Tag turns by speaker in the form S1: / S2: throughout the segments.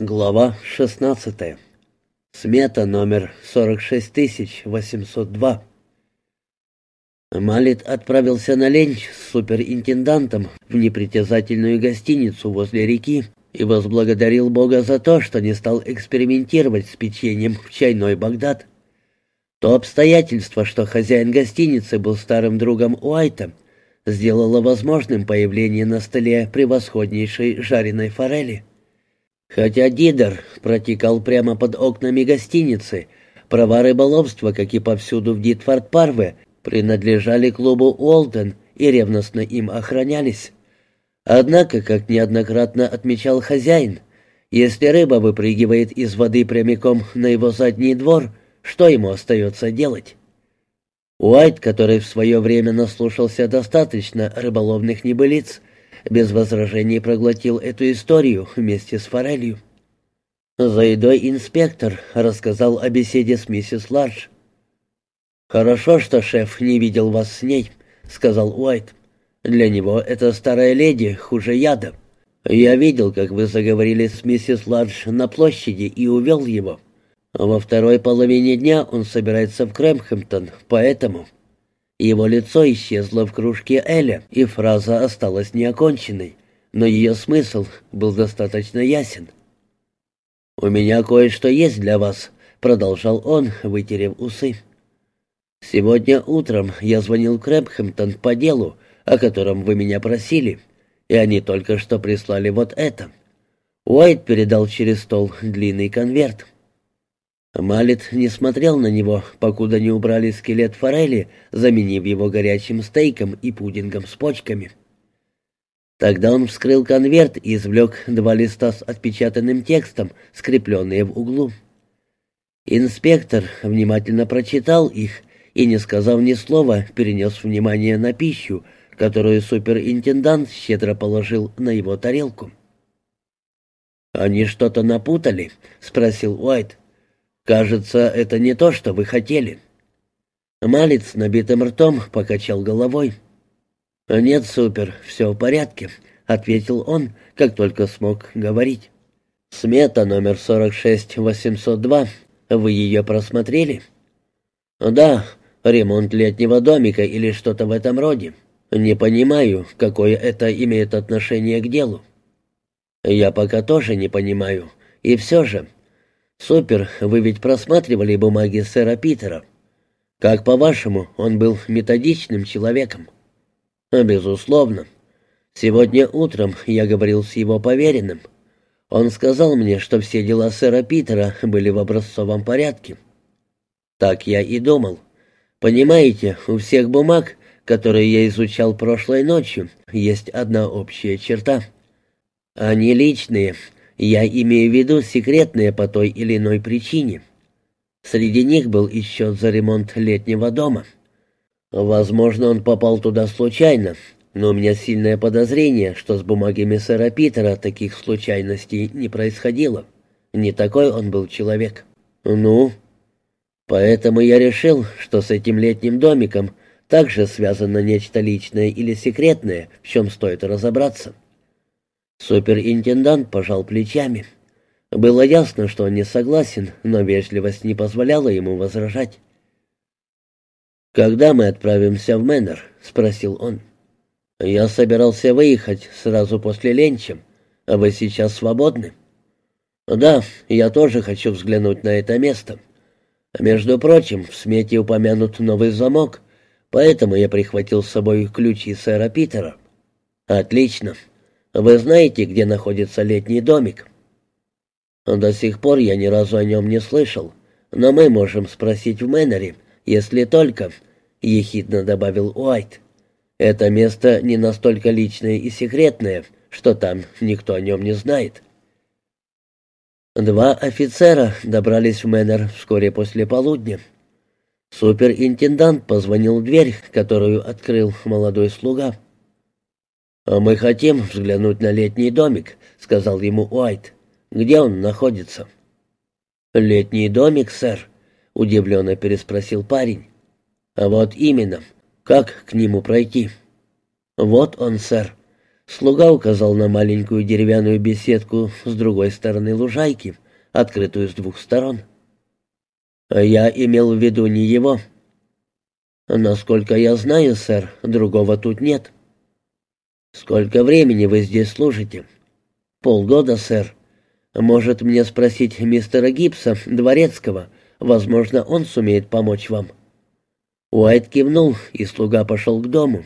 S1: Глава 16. Смета номер 46802. Малит отправился на ленч с суперинтендантом в непритязательную гостиницу возле реки и возблагодарил Бога за то, что не стал экспериментировать с печеньем в чайной Багдад. То обстоятельство, что хозяин гостиницы был старым другом Уайта, сделало возможным появление на столе превосходнейшей жареной форели. Хотя Дидер протекал прямо под окнами гостиницы, права рыболовства, как и повсюду в Дитфорд-Парве, принадлежали клубу Уолтон и ревностно им охранялись. Однако, как неоднократно отмечал хозяин, если рыба выпрыгивает из воды прямиком на его задний двор, что ему остается делать? Уайт, который в свое время наслушался достаточно рыболовных небылиц, без возражений проглотил эту историю вместе с форелью. За едой инспектор рассказал о беседе с миссис Ларш. «Хорошо, что шеф не видел вас с ней», — сказал Уайт. «Для него эта старая леди хуже яда. Я видел, как вы заговорили с миссис Ларш на площади и увел его. Во второй половине дня он собирается в Крэмхэмптон, поэтому...» Его лицо исчезло в кружке Эля, и фраза осталась неоконченной, но ее смысл был достаточно ясен. «У меня кое-что есть для вас», — продолжал он, вытерев усы. «Сегодня утром я звонил Крэпхэмптон по делу, о котором вы меня просили, и они только что прислали вот это». Уайт передал через стол длинный конверт. Малет не смотрел на него, покуда не убрали скелет форели, заменив его горячим стейком и пудингом с почками. Тогда он вскрыл конверт и извлек два листа с отпечатанным текстом, скрепленные в углу. Инспектор внимательно прочитал их и, не сказав ни слова, перенес внимание на пищу, которую суперинтендант щедро положил на его тарелку. «Они что-то напутали?» — спросил Уайт. «Кажется, это не то, что вы хотели». Малец набитым ртом покачал головой. «Нет, супер, все в порядке», — ответил он, как только смог говорить. «Смета номер 46802. Вы ее просмотрели?» «Да, ремонт летнего домика или что-то в этом роде. Не понимаю, какое это имеет отношение к делу». «Я пока тоже не понимаю. И все же, «Супер, вы ведь просматривали бумаги сэра Питера. Как по-вашему, он был методичным человеком?» «Безусловно. Сегодня утром я говорил с его поверенным. Он сказал мне, что все дела сэра Питера были в образцовом порядке. Так я и думал. Понимаете, у всех бумаг, которые я изучал прошлой ночью, есть одна общая черта. Они личные, я имею в виду секретные по той или иной причине. Среди них был и счет за ремонт летнего дома. Возможно, он попал туда случайно, но у меня сильное подозрение, что с бумагами сэра Питера таких случайностей не происходило. Не такой он был человек. Ну, поэтому я решил, что с этим летним домиком также связано нечто личное или секретное, в чем стоит разобраться. Суперинтендант пожал плечами. Было ясно, что он не согласен, но вежливость не позволяла ему возражать. «Когда мы отправимся в Мэннер?» — спросил он. «Я собирался выехать сразу после ленча. А вы сейчас свободны?» «Да, я тоже хочу взглянуть на это место. Между прочим, в смете упомянут новый замок, поэтому я прихватил с собой ключи сэра Питера». «Отлично. Вы знаете, где находится летний домик?» «До сих пор я ни разу о нем не слышал, но мы можем спросить в Мэннере, если только...» — ехидно добавил Уайт. «Это место не настолько личное и секретное, что там никто о нем не знает». Два офицера добрались в Мэннер вскоре после полудня. Суперинтендант позвонил в дверь, которую открыл молодой слуга. «А «Мы хотим взглянуть на летний домик», — сказал ему Уайт. «Где он находится?» «Летний домик, сэр», — удивленно переспросил парень. «А вот именно. Как к нему пройти?» «Вот он, сэр». Слуга указал на маленькую деревянную беседку с другой стороны лужайки, открытую с двух сторон. «Я имел в виду не его». «Насколько я знаю, сэр, другого тут нет». «Сколько времени вы здесь служите?» «Полгода, сэр. Может, мне спросить мистера Гибса, дворецкого? Возможно, он сумеет помочь вам». Уайт кивнул, и слуга пошел к дому.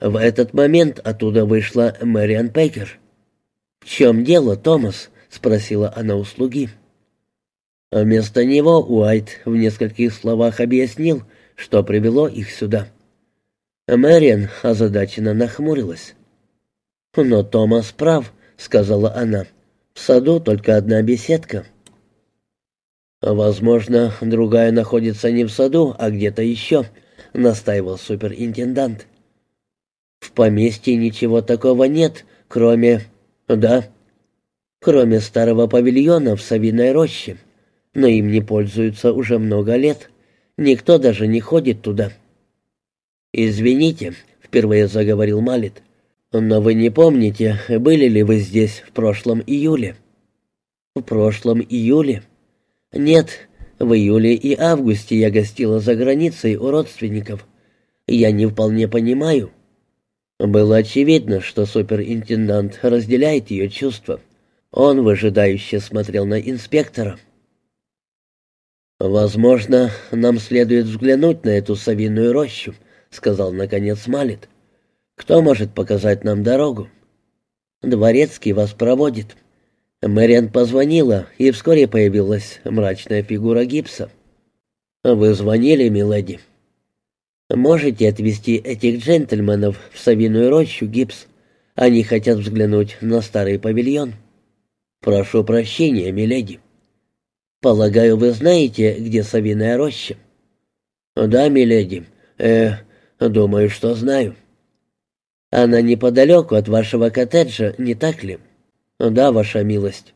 S1: В этот момент оттуда вышла Мэриан Пейкер. «В чем дело, Томас?» — спросила она у слуги. Вместо него Уайт в нескольких словах объяснил, что привело их сюда. Мэриан озадаченно нахмурилась. «Но Томас прав», — сказала она. «В саду только одна беседка». «Возможно, другая находится не в саду, а где-то еще», — настаивал суперинтендант. В поместье ничего такого нет, кроме... Да, кроме старого павильона в Савиной роще. Но им не пользуются уже много лет. Никто даже не ходит туда. «Извините», — впервые заговорил Малит, — «но вы не помните, были ли вы здесь в прошлом июле?» «В прошлом июле?» «Нет, в июле и августе я гостила за границей у родственников. Я не вполне понимаю». Было очевидно, что суперинтендант разделяет ее чувства. Он выжидающе смотрел на инспектора. «Возможно, нам следует взглянуть на эту совиную рощу», — сказал наконец Малет. «Кто может показать нам дорогу?» «Дворецкий вас проводит». Мэриан позвонила, и вскоре появилась мрачная фигура гипса. «Вы звонили, миледи?» «Можете отвезти этих джентльменов в Савиную рощу, Гипс? Они хотят взглянуть на старый павильон». «Прошу прощения, миледи». «Полагаю, вы знаете, где Савиная роща?» «Да, миледи. Э, думаю, что знаю». «Она неподалеку от вашего коттеджа, не так ли?» «Да, ваша милость».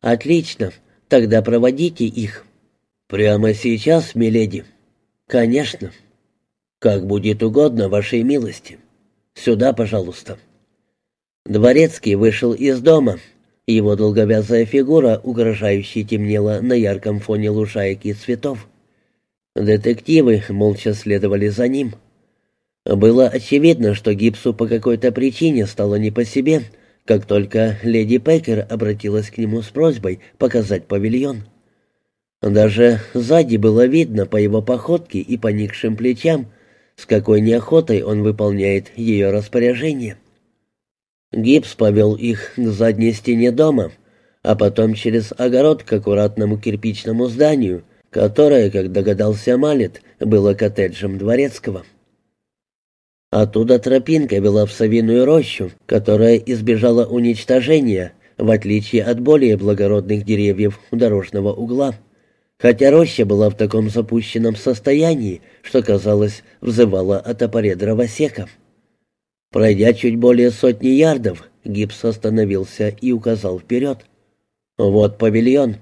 S1: «Отлично. Тогда проводите их». «Прямо сейчас, миледи?» «Конечно». «Как будет угодно вашей милости. Сюда, пожалуйста». Дворецкий вышел из дома. Его долговязая фигура угрожающе темнела на ярком фоне лужаек и цветов. Детективы молча следовали за ним. Было очевидно, что Гипсу по какой-то причине стало не по себе, как только леди Пекер обратилась к нему с просьбой показать павильон. Даже сзади было видно по его походке и поникшим плечам, с какой неохотой он выполняет ее распоряжение. Гипс повел их к задней стене дома, а потом через огород к аккуратному кирпичному зданию, которое, как догадался Малет, было коттеджем Дворецкого. Оттуда тропинка вела в совиную рощу, которая избежала уничтожения, в отличие от более благородных деревьев у дорожного угла хотя роща была в таком запущенном состоянии, что, казалось, взывала о топоре дровосека. Пройдя чуть более сотни ярдов, Гипс остановился и указал вперед. «Вот павильон».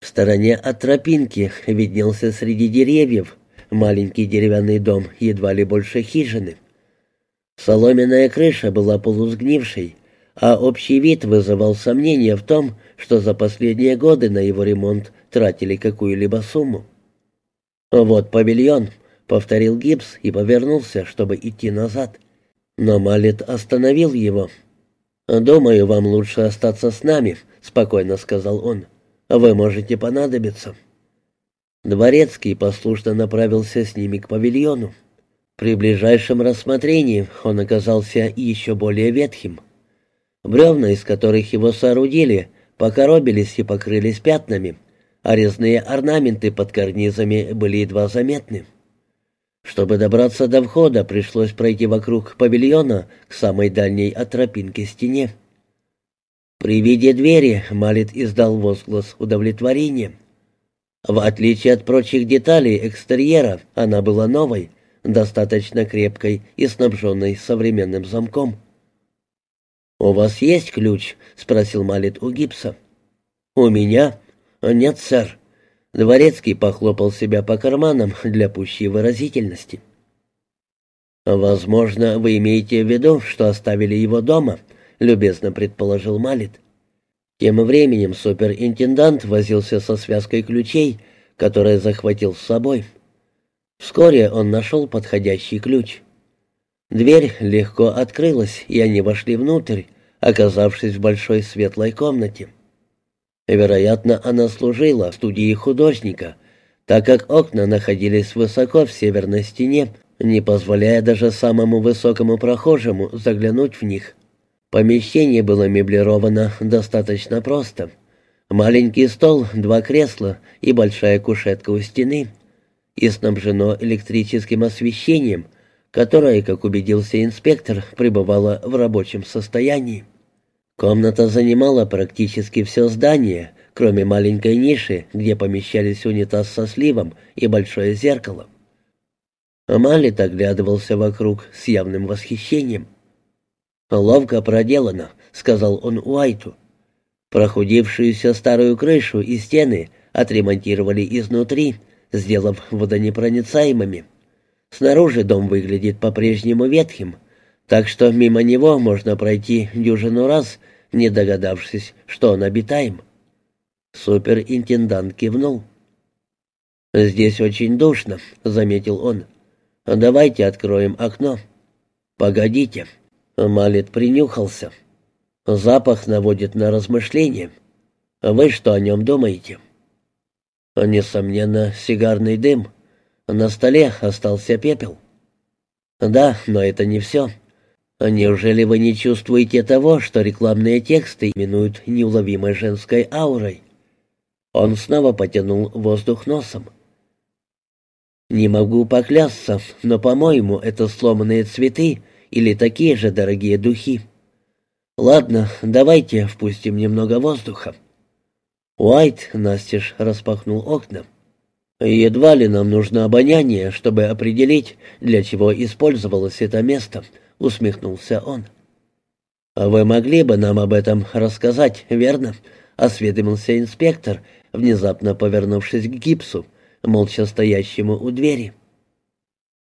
S1: В стороне от тропинки виднелся среди деревьев маленький деревянный дом, едва ли больше хижины. Соломенная крыша была полусгнившей, а общий вид вызывал сомнения в том, что за последние годы на его ремонт тратили какую-либо сумму. «Вот павильон», — повторил Гибс и повернулся, чтобы идти назад. Но Малет остановил его. «Думаю, вам лучше остаться с нами», — спокойно сказал он. «Вы можете понадобиться». Дворецкий послушно направился с ними к павильону. При ближайшем рассмотрении он оказался еще более ветхим. Бревна, из которых его соорудили, покоробились и покрылись пятнами, а резные орнаменты под карнизами были едва заметны. Чтобы добраться до входа, пришлось пройти вокруг павильона к самой дальней от тропинки стене. При виде двери Малит издал возглас удовлетворения. В отличие от прочих деталей экстерьера, она была новой, достаточно крепкой и снабженной современным замком. «У вас есть ключ?» — спросил Малит у Гипса. «У меня?» «Нет, сэр». Дворецкий похлопал себя по карманам для пущей выразительности. «Возможно, вы имеете в виду, что оставили его дома», — любезно предположил Малит. Тем временем суперинтендант возился со связкой ключей, которые захватил с собой. Вскоре он нашел подходящий ключ. Дверь легко открылась, и они вошли внутрь, оказавшись в большой светлой комнате. Вероятно, она служила студией художника, так как окна находились высоко в северной стене, не позволяя даже самому высокому прохожему заглянуть в них. Помещение было меблировано достаточно просто. Маленький стол, два кресла и большая кушетка у стены. И снабжено электрическим освещением, которое, как убедился инспектор, пребывало в рабочем состоянии. Комната занимала практически все здание, кроме маленькой ниши, где помещались унитаз со сливом и большое зеркало. Малит оглядывался вокруг с явным восхищением. «Ловко проделано», — сказал он Уайту. Прохудившуюся старую крышу и стены отремонтировали изнутри, сделав водонепроницаемыми. Снаружи дом выглядит по-прежнему ветхим, так что мимо него можно пройти дюжину раз, не догадавшись, что он обитаем. Суперинтендант кивнул. «Здесь очень душно», — заметил он. «Давайте откроем окно». «Погодите», Малет принюхался. Запах наводит на размышления. Вы что о нем думаете? Несомненно, сигарный дым. На столе остался пепел. Да, но это не все. Неужели вы не чувствуете того, что рекламные тексты именуют неуловимой женской аурой? Он снова потянул воздух носом. Не могу поклясться, но, по-моему, это сломанные цветы, или такие же дорогие духи. Ладно, давайте впустим немного воздуха. Уайт настежь распахнул окна. Едва ли нам нужно обоняние, чтобы определить, для чего использовалось это место, усмехнулся он. А вы могли бы нам об этом рассказать, верно? осведомился инспектор, внезапно повернувшись к гипсу, молча стоящему у двери.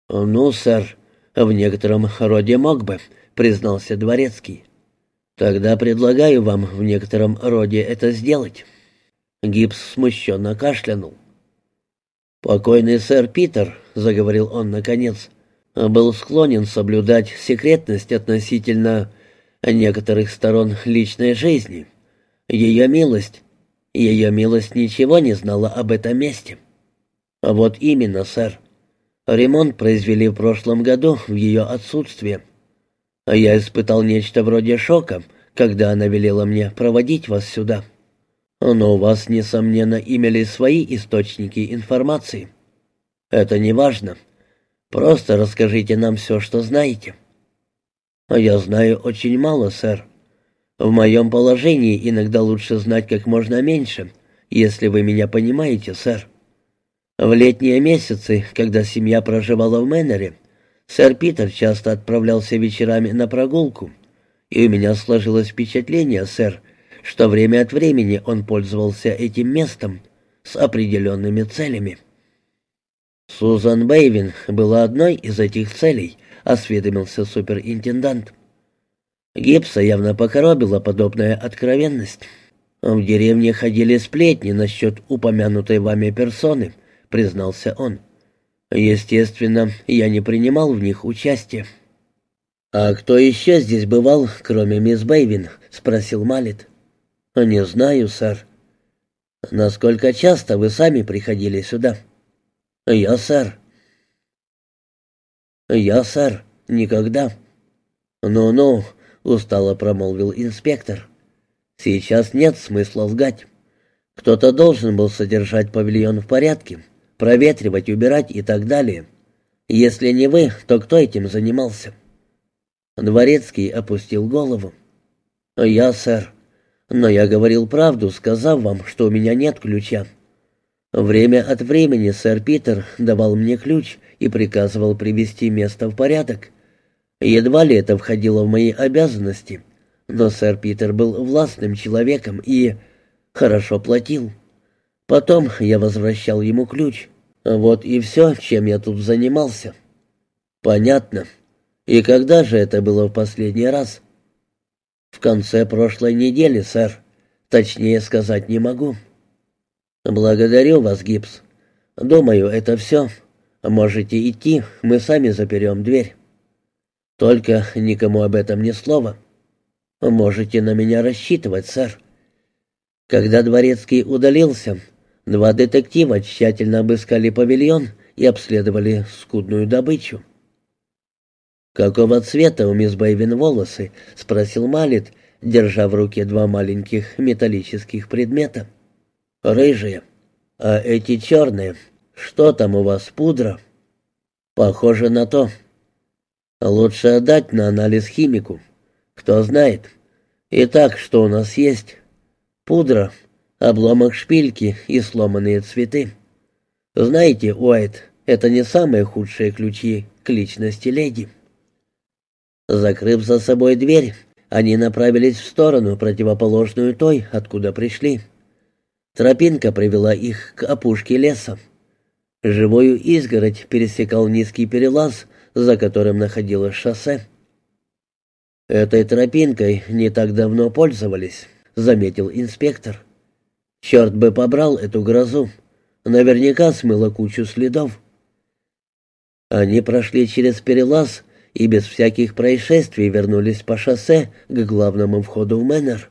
S1: «Ну, сэр, «В некотором роде мог бы», — признался Дворецкий. «Тогда предлагаю вам в некотором роде это сделать». Гипс смущенно кашлянул. «Покойный сэр Питер», — заговорил он наконец, — «был склонен соблюдать секретность относительно некоторых сторон личной жизни. Ее милость, ее милость ничего не знала об этом месте». «Вот именно, сэр. Ремонт произвели в прошлом году в ее отсутствие. А я испытал нечто вроде шока, когда она велела мне проводить вас сюда. Но у вас, несомненно, имели свои источники информации. Это не важно. Просто расскажите нам все, что знаете. А я знаю очень мало, сэр. В моем положении иногда лучше знать как можно меньше, если вы меня понимаете, сэр. В летние месяцы, когда семья проживала в Мэннере, сэр Питер часто отправлялся вечерами на прогулку, и у меня сложилось впечатление, сэр, что время от времени он пользовался этим местом с определенными целями. Сузан Бэйвин была одной из этих целей, осведомился суперинтендант. Гипса явно покоробила подобная откровенность. В деревне ходили сплетни насчет упомянутой вами персоны —— признался он. «Естественно, я не принимал в них участия». «А кто еще здесь бывал, кроме мисс Бэйвин?» — спросил Малит. «Не знаю, сэр». «Насколько часто вы сами приходили сюда?» «Я, сэр». «Я, сэр, никогда». «Ну-ну», — устало промолвил инспектор. «Сейчас нет смысла лгать. Кто-то должен был содержать павильон в порядке, проветривать, убирать и так далее. Если не вы, то кто этим занимался?» Дворецкий опустил голову. «Я, сэр. Но я говорил правду, сказав вам, что у меня нет ключа. Время от времени сэр Питер давал мне ключ и приказывал привести место в порядок. Едва ли это входило в мои обязанности, но сэр Питер был властным человеком и хорошо платил. Потом я возвращал ему ключ. Вот и все, чем я тут занимался. Понятно. «И когда же это было в последний раз?» «В конце прошлой недели, сэр. Точнее сказать не могу». «Благодарю вас, Гибс. Думаю, это все. Можете идти, мы сами заперем дверь. Только никому об этом ни слова. Можете на меня рассчитывать, сэр». Когда Дворецкий удалился, два детектива тщательно обыскали павильон и обследовали скудную добычу. «Какого цвета у мисс Бэйвин волосы?» — спросил Малит, держа в руке два маленьких металлических предмета. «Рыжие. А эти черные. Что там у вас, пудра?» «Похоже на то. Лучше отдать на анализ химику. Кто знает. Итак, что у нас есть? Пудра, обломок шпильки и сломанные цветы. Знаете, Уайт, это не самые худшие ключи к личности леди». Закрыв за собой дверь, они направились в сторону, противоположную той, откуда пришли. Тропинка привела их к опушке леса. Живую изгородь пересекал низкий перелаз, за которым находилось шоссе. «Этой тропинкой не так давно пользовались», — заметил инспектор. «Черт бы побрал эту грозу. Наверняка смыло кучу следов». Они прошли через перелаз и без всяких происшествий вернулись по шоссе к главному входу в Мэннер.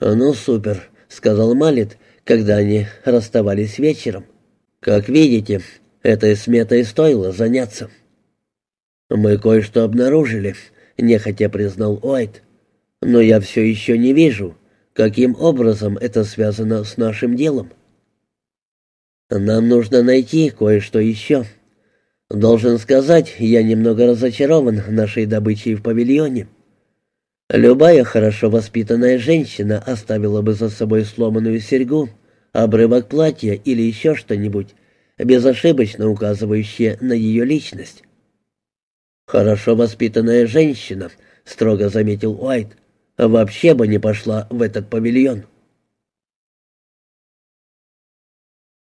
S1: «Ну, супер», — сказал Малит, когда они расставались вечером. «Как видите, этой сметой стоило заняться». «Мы кое-что обнаружили», — нехотя признал Уайт. «Но я все еще не вижу, каким образом это связано с нашим делом». «Нам нужно найти кое-что еще», Должен сказать, я немного разочарован нашей добычей в павильоне. Любая хорошо воспитанная женщина оставила бы за собой сломанную серьгу, обрывок платья или еще что-нибудь, безошибочно указывающее на ее личность. «Хорошо воспитанная женщина», — строго заметил Уайт, — «вообще бы не пошла в этот павильон».